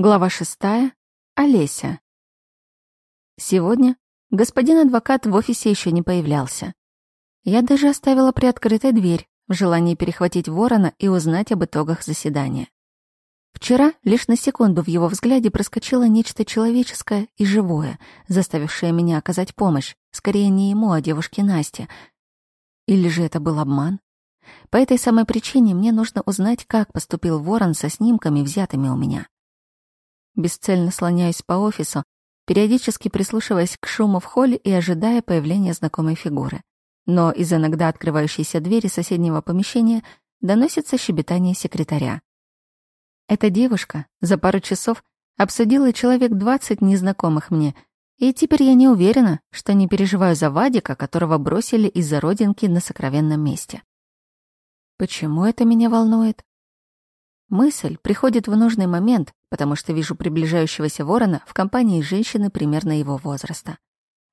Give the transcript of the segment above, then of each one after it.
Глава шестая. Олеся. Сегодня господин адвокат в офисе еще не появлялся. Я даже оставила приоткрытой дверь в желании перехватить ворона и узнать об итогах заседания. Вчера лишь на секунду в его взгляде проскочило нечто человеческое и живое, заставившее меня оказать помощь, скорее не ему, а девушке Насте. Или же это был обман? По этой самой причине мне нужно узнать, как поступил ворон со снимками, взятыми у меня. Бесцельно слоняюсь по офису, периодически прислушиваясь к шуму в холле и ожидая появления знакомой фигуры. Но из иногда открывающейся двери соседнего помещения доносится щебетание секретаря. Эта девушка за пару часов обсудила человек двадцать незнакомых мне, и теперь я не уверена, что не переживаю за Вадика, которого бросили из-за родинки на сокровенном месте. Почему это меня волнует? Мысль приходит в нужный момент, потому что вижу приближающегося ворона в компании женщины примерно его возраста.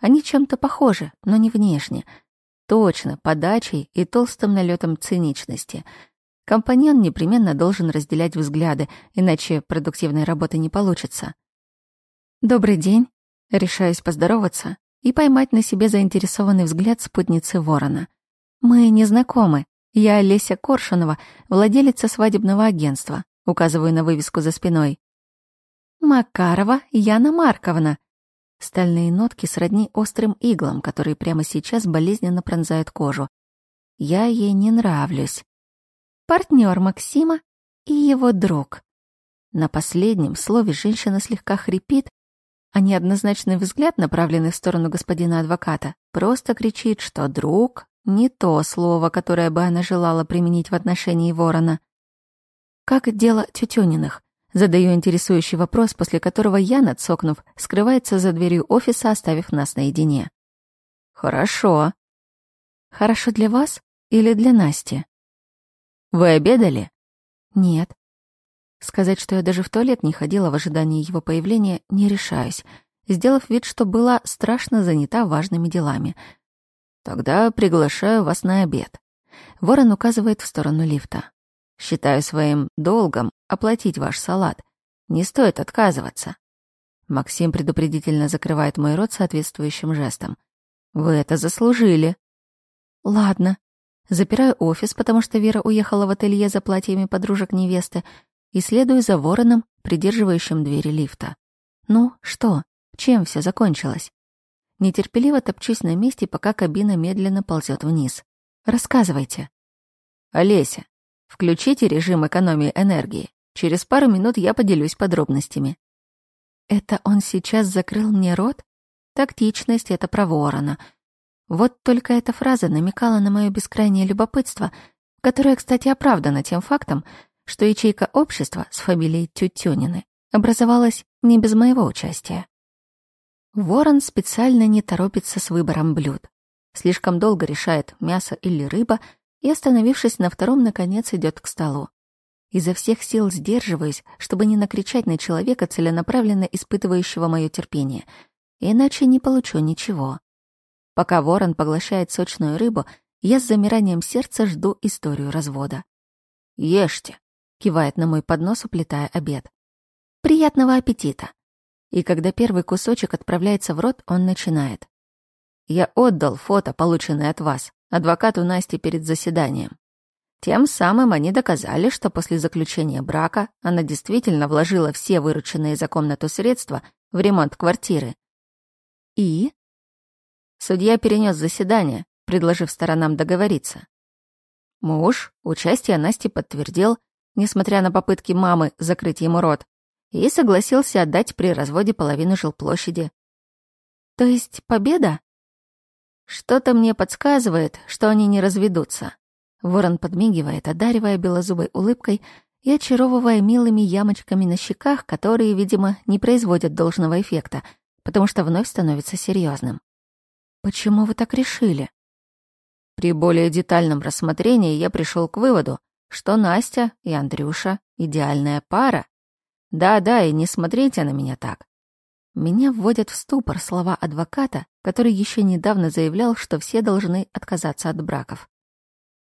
Они чем-то похожи, но не внешне. Точно, подачей и толстым налетом циничности. Компаньон непременно должен разделять взгляды, иначе продуктивной работы не получится. «Добрый день», — решаюсь поздороваться и поймать на себе заинтересованный взгляд спутницы ворона. «Мы не знакомы, я Олеся Коршунова, владелица свадебного агентства. Указываю на вывеску за спиной. Макарова Яна Марковна. Стальные нотки сродни острым иглам, которые прямо сейчас болезненно пронзают кожу. Я ей не нравлюсь. Партнер Максима и его друг. На последнем слове женщина слегка хрипит, а неоднозначный взгляд, направленный в сторону господина адвоката, просто кричит, что друг не то слово, которое бы она желала применить в отношении ворона. «Как дело Тютюниных?» Задаю интересующий вопрос, после которого я, надсокнув, скрывается за дверью офиса, оставив нас наедине. «Хорошо». «Хорошо для вас или для Насти?» «Вы обедали?» «Нет». Сказать, что я даже в туалет не ходила в ожидании его появления, не решаюсь, сделав вид, что была страшно занята важными делами — Тогда приглашаю вас на обед. Ворон указывает в сторону лифта. Считаю своим долгом оплатить ваш салат. Не стоит отказываться. Максим предупредительно закрывает мой рот соответствующим жестом. Вы это заслужили. Ладно. Запираю офис, потому что Вера уехала в ателье за платьями подружек невесты, и следую за вороном, придерживающим двери лифта. Ну, что? Чем все закончилось? Нетерпеливо топчусь на месте, пока кабина медленно ползет вниз. Рассказывайте. Олеся, включите режим экономии энергии. Через пару минут я поделюсь подробностями. Это он сейчас закрыл мне рот? Тактичность — это про ворона. Вот только эта фраза намекала на мое бескрайнее любопытство, которое, кстати, оправдано тем фактом, что ячейка общества с фамилией Тютюнины образовалась не без моего участия. Ворон специально не торопится с выбором блюд. Слишком долго решает, мясо или рыба, и, остановившись на втором, наконец идет к столу. Изо всех сил сдерживаюсь, чтобы не накричать на человека, целенаправленно испытывающего мое терпение, иначе не получу ничего. Пока ворон поглощает сочную рыбу, я с замиранием сердца жду историю развода. «Ешьте», — кивает на мой поднос, уплетая обед. «Приятного аппетита!» И когда первый кусочек отправляется в рот, он начинает. «Я отдал фото, полученное от вас, адвокату Насти перед заседанием. Тем самым они доказали, что после заключения брака она действительно вложила все вырученные за комнату средства в ремонт квартиры. И? Судья перенес заседание, предложив сторонам договориться. Муж участие Насти подтвердил, несмотря на попытки мамы закрыть ему рот, и согласился отдать при разводе половину жилплощади. То есть победа? Что-то мне подсказывает, что они не разведутся. Ворон подмигивает, одаривая белозубой улыбкой и очаровывая милыми ямочками на щеках, которые, видимо, не производят должного эффекта, потому что вновь становится серьезным. Почему вы так решили? При более детальном рассмотрении я пришел к выводу, что Настя и Андрюша — идеальная пара, да-да, и не смотрите на меня так. Меня вводят в ступор слова адвоката, который еще недавно заявлял, что все должны отказаться от браков.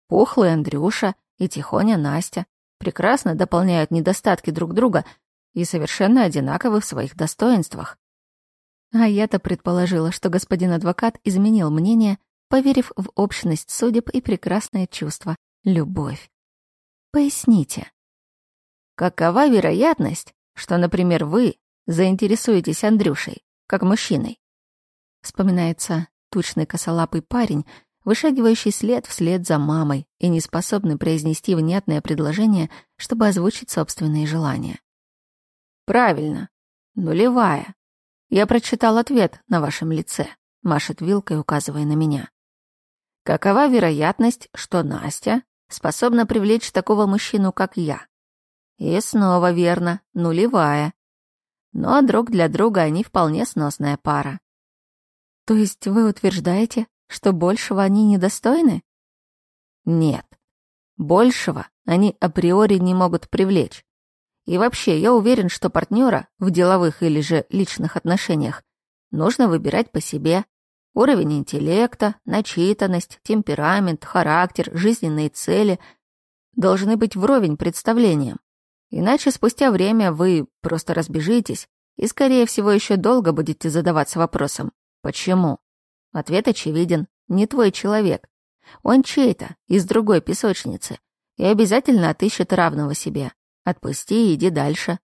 Пухлый Андрюша и Тихоня Настя прекрасно дополняют недостатки друг друга, и совершенно одинаковы в своих достоинствах. А я-то предположила, что господин адвокат изменил мнение, поверив в общность судеб и прекрасное чувство — любовь. Поясните. Какова вероятность, что, например, вы заинтересуетесь Андрюшей, как мужчиной? Вспоминается тучный косолапый парень, вышагивающий след вслед за мамой и не способный произнести внятное предложение, чтобы озвучить собственные желания. «Правильно. Нулевая. Я прочитал ответ на вашем лице», — машет вилкой, указывая на меня. «Какова вероятность, что Настя способна привлечь такого мужчину, как я?» И снова верно, нулевая. Но друг для друга они вполне сносная пара. То есть вы утверждаете, что большего они недостойны? Нет. Большего они априори не могут привлечь. И вообще, я уверен, что партнера в деловых или же личных отношениях нужно выбирать по себе. Уровень интеллекта, начитанность, темперамент, характер, жизненные цели должны быть вровень представлениям. Иначе спустя время вы просто разбежитесь и, скорее всего, еще долго будете задаваться вопросом «Почему?». Ответ очевиден. Не твой человек. Он чей-то, из другой песочницы. И обязательно отыщет равного себе. Отпусти и иди дальше.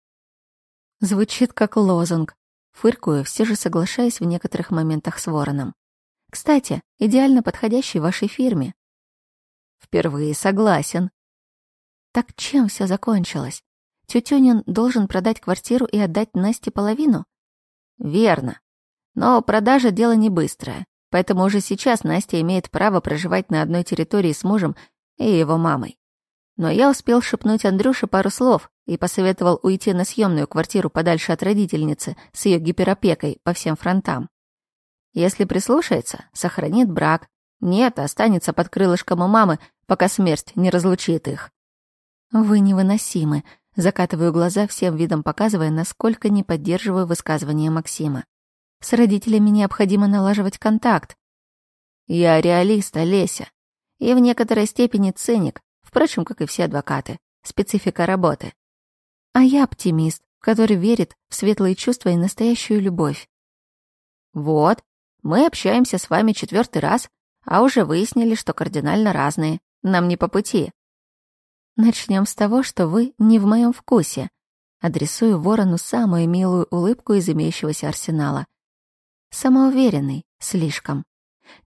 Звучит как лозунг. Фыркую, все же соглашаясь в некоторых моментах с Вороном. Кстати, идеально подходящий вашей фирме. Впервые согласен. Так чем все закончилось? Тютюнин должен продать квартиру и отдать Насте половину? Верно. Но продажа — дело не быстрое. Поэтому уже сейчас Настя имеет право проживать на одной территории с мужем и его мамой. Но я успел шепнуть Андрюше пару слов и посоветовал уйти на съемную квартиру подальше от родительницы с ее гиперопекой по всем фронтам. Если прислушается, сохранит брак. Нет, останется под крылышком у мамы, пока смерть не разлучит их. Вы невыносимы. Закатываю глаза, всем видом показывая, насколько не поддерживаю высказывания Максима. С родителями необходимо налаживать контакт. Я реалист, Олеся. И в некоторой степени циник, впрочем, как и все адвокаты. Специфика работы. А я оптимист, который верит в светлые чувства и настоящую любовь. Вот, мы общаемся с вами четвертый раз, а уже выяснили, что кардинально разные. Нам не по пути. Начнем с того, что вы не в моем вкусе. Адресую ворону самую милую улыбку из имеющегося арсенала — Самоуверенный, слишком.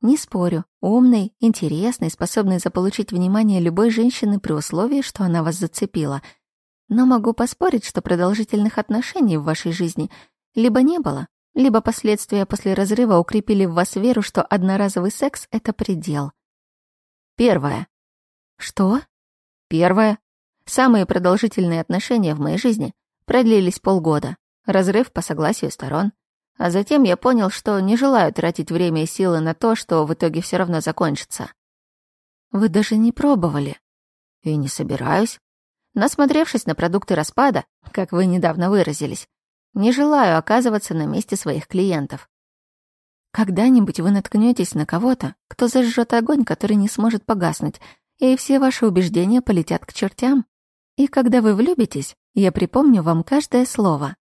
Не спорю, умный, интересный, способный заполучить внимание любой женщины при условии, что она вас зацепила. Но могу поспорить, что продолжительных отношений в вашей жизни либо не было, либо последствия после разрыва укрепили в вас веру, что одноразовый секс — это предел. Первое. Что? Первое. Самые продолжительные отношения в моей жизни продлились полгода. Разрыв по согласию сторон. А затем я понял, что не желаю тратить время и силы на то, что в итоге все равно закончится. Вы даже не пробовали. И не собираюсь. Насмотревшись на продукты распада, как вы недавно выразились, не желаю оказываться на месте своих клиентов. Когда-нибудь вы наткнетесь на кого-то, кто зажжет огонь, который не сможет погаснуть, и все ваши убеждения полетят к чертям. И когда вы влюбитесь, я припомню вам каждое слово.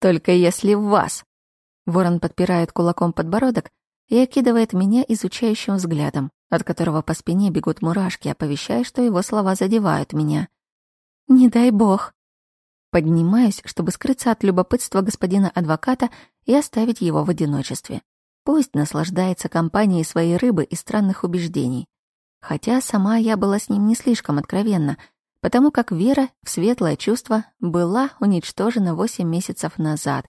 Только если в вас. Ворон подпирает кулаком подбородок и окидывает меня изучающим взглядом, от которого по спине бегут мурашки, оповещая, что его слова задевают меня. «Не дай бог!» Поднимаюсь, чтобы скрыться от любопытства господина адвоката и оставить его в одиночестве. Пусть наслаждается компанией своей рыбы и странных убеждений. Хотя сама я была с ним не слишком откровенна, потому как вера в светлое чувство была уничтожена восемь месяцев назад,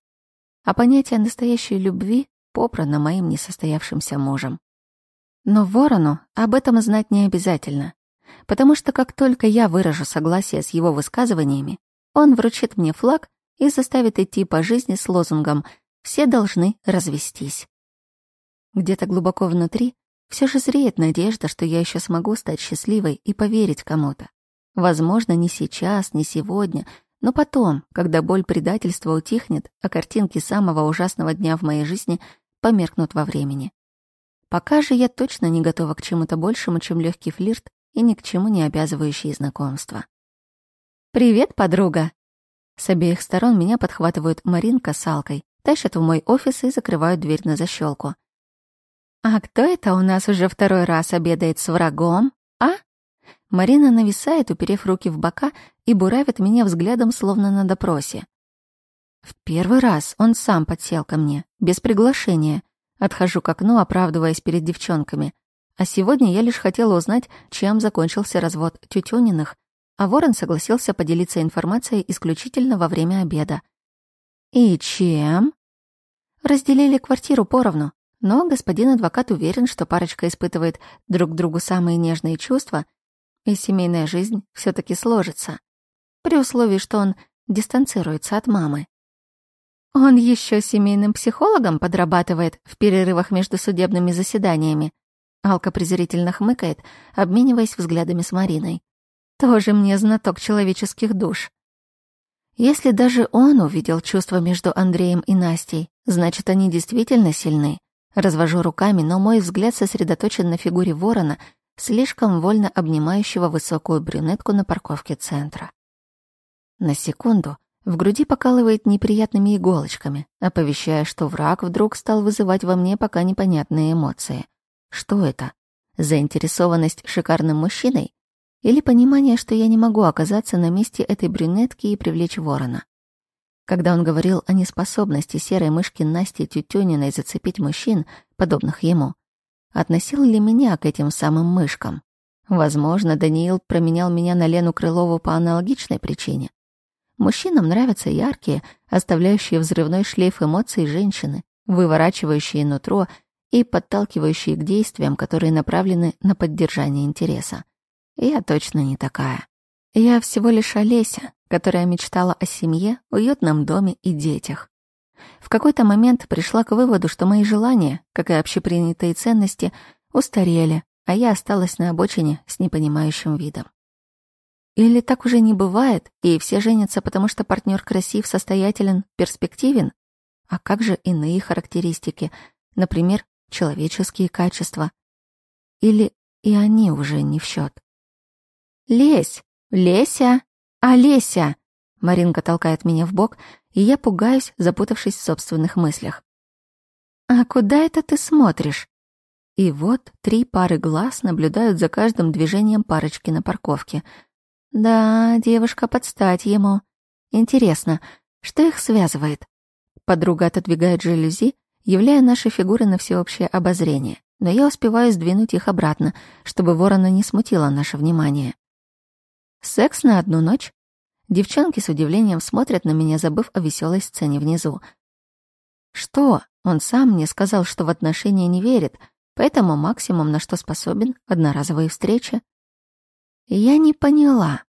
а понятие настоящей любви попрано моим несостоявшимся мужем. Но ворону об этом знать не обязательно, потому что как только я выражу согласие с его высказываниями, он вручит мне флаг и заставит идти по жизни с лозунгом «Все должны развестись». Где-то глубоко внутри все же зреет надежда, что я еще смогу стать счастливой и поверить кому-то. Возможно, не сейчас, не сегодня, но потом, когда боль предательства утихнет, а картинки самого ужасного дня в моей жизни померкнут во времени. Пока же я точно не готова к чему-то большему, чем легкий флирт и ни к чему не обязывающие знакомства. «Привет, подруга!» С обеих сторон меня подхватывают Маринка с Алкой, тащат в мой офис и закрывают дверь на защелку. «А кто это у нас уже второй раз обедает с врагом, а?» Марина нависает, уперев руки в бока, и буравит меня взглядом, словно на допросе. В первый раз он сам подсел ко мне, без приглашения. Отхожу к окну, оправдываясь перед девчонками. А сегодня я лишь хотела узнать, чем закончился развод Тютюниных, а Ворон согласился поделиться информацией исключительно во время обеда. «И чем?» Разделили квартиру поровну, но господин адвокат уверен, что парочка испытывает друг другу самые нежные чувства, и семейная жизнь все таки сложится, при условии, что он дистанцируется от мамы. Он еще семейным психологом подрабатывает в перерывах между судебными заседаниями. Алка презрительно хмыкает, обмениваясь взглядами с Мариной. Тоже мне знаток человеческих душ. Если даже он увидел чувства между Андреем и Настей, значит, они действительно сильны. Развожу руками, но мой взгляд сосредоточен на фигуре ворона, слишком вольно обнимающего высокую брюнетку на парковке центра. На секунду в груди покалывает неприятными иголочками, оповещая, что враг вдруг стал вызывать во мне пока непонятные эмоции. Что это? Заинтересованность шикарным мужчиной? Или понимание, что я не могу оказаться на месте этой брюнетки и привлечь ворона? Когда он говорил о неспособности серой мышки Насти Тютюниной зацепить мужчин, подобных ему, относил ли меня к этим самым мышкам? Возможно, Даниил променял меня на Лену Крылову по аналогичной причине. Мужчинам нравятся яркие, оставляющие взрывной шлейф эмоций женщины, выворачивающие нутро и подталкивающие к действиям, которые направлены на поддержание интереса. Я точно не такая. Я всего лишь Олеся, которая мечтала о семье, уютном доме и детях. В какой-то момент пришла к выводу, что мои желания, как и общепринятые ценности, устарели, а я осталась на обочине с непонимающим видом. Или так уже не бывает, и все женятся, потому что партнер красив, состоятелен, перспективен? А как же иные характеристики, например, человеческие качества? Или и они уже не в счет? «Лесь! Леся!» «Олеся!» Маринка толкает меня в бок, и я пугаюсь, запутавшись в собственных мыслях. «А куда это ты смотришь?» И вот три пары глаз наблюдают за каждым движением парочки на парковке. Да, девушка подстать ему. Интересно, что их связывает? Подруга отодвигает жалюзи, являя наши фигуры на всеобщее обозрение, но я успеваю сдвинуть их обратно, чтобы ворона не смутила наше внимание. Секс на одну ночь? Девчонки с удивлением смотрят на меня, забыв о веселой сцене внизу. Что? Он сам мне сказал, что в отношения не верит, поэтому максимум, на что способен, одноразовые встречи. Я не поняла.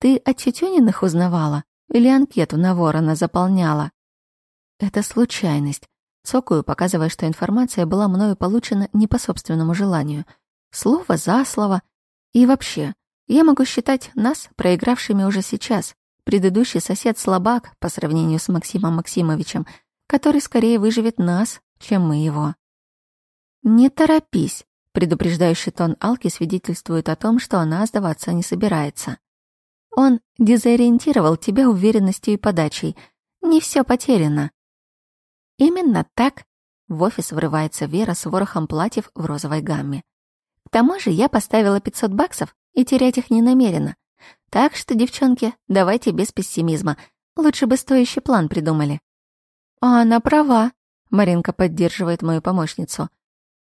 Ты о Тютюниных узнавала или анкету на ворона заполняла? Это случайность. Цокаю, показывая, что информация была мною получена не по собственному желанию. Слово за слово. И вообще, я могу считать нас проигравшими уже сейчас. Предыдущий сосед слабак по сравнению с Максимом Максимовичем, который скорее выживет нас, чем мы его. «Не торопись», — предупреждающий тон Алки свидетельствует о том, что она сдаваться не собирается. Он дезориентировал тебя уверенностью и подачей. Не все потеряно. Именно так в офис врывается Вера с ворохом платьев в розовой гамме. К тому же я поставила 500 баксов и терять их не намерена. Так что, девчонки, давайте без пессимизма. Лучше бы стоящий план придумали. А она права, Маринка поддерживает мою помощницу.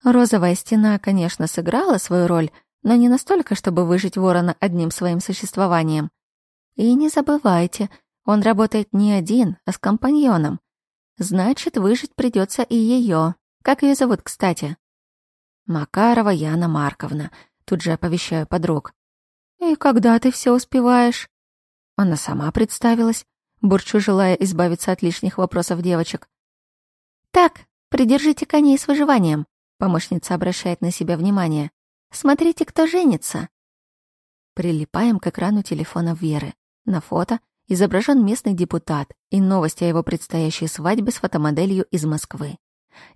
Розовая стена, конечно, сыграла свою роль, но не настолько, чтобы выжить ворона одним своим существованием. И не забывайте, он работает не один, а с компаньоном. Значит, выжить придется и ее. Как ее зовут, кстати? Макарова Яна Марковна. Тут же оповещаю подруг. «И когда ты все успеваешь?» Она сама представилась, бурчу, желая избавиться от лишних вопросов девочек. «Так, придержите коней с выживанием», — помощница обращает на себя внимание. «Смотрите, кто женится». Прилипаем к экрану телефона Веры. На фото изображен местный депутат и новость о его предстоящей свадьбе с фотомоделью из Москвы.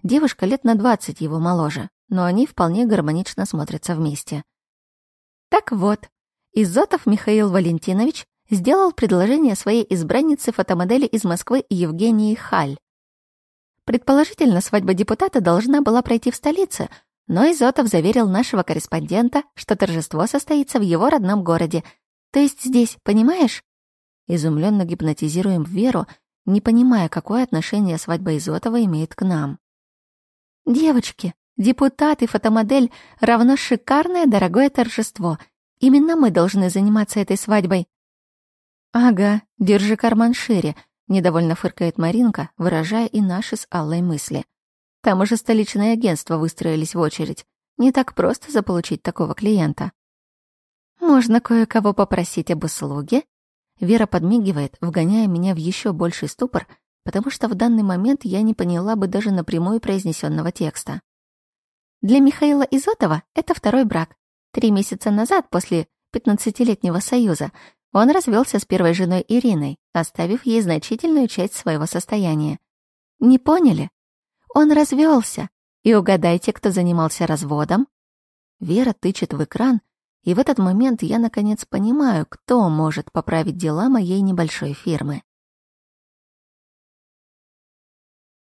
Девушка лет на двадцать его моложе, но они вполне гармонично смотрятся вместе. Так вот, Изотов Михаил Валентинович сделал предложение своей избраннице фотомодели из Москвы Евгении Халь. Предположительно, свадьба депутата должна была пройти в столице, но Изотов заверил нашего корреспондента, что торжество состоится в его родном городе, то есть здесь, понимаешь? Изумленно гипнотизируем Веру, не понимая, какое отношение свадьба Изотова имеет к нам. Девочки, депутат и фотомодель равно шикарное дорогое торжество. Именно мы должны заниматься этой свадьбой. Ага, держи карман шире, недовольно фыркает Маринка, выражая и наши с Аллой мысли. Там уже столичные агентства выстроились в очередь. Не так просто заполучить такого клиента. Можно кое-кого попросить об услуге? Вера подмигивает, вгоняя меня в еще больший ступор, потому что в данный момент я не поняла бы даже напрямую произнесенного текста. Для Михаила Изотова это второй брак. Три месяца назад, после пятнадцатилетнего союза, он развелся с первой женой Ириной, оставив ей значительную часть своего состояния. Не поняли? Он развелся. И угадайте, кто занимался разводом? Вера тычет в экран, и в этот момент я наконец понимаю, кто может поправить дела моей небольшой фирмы.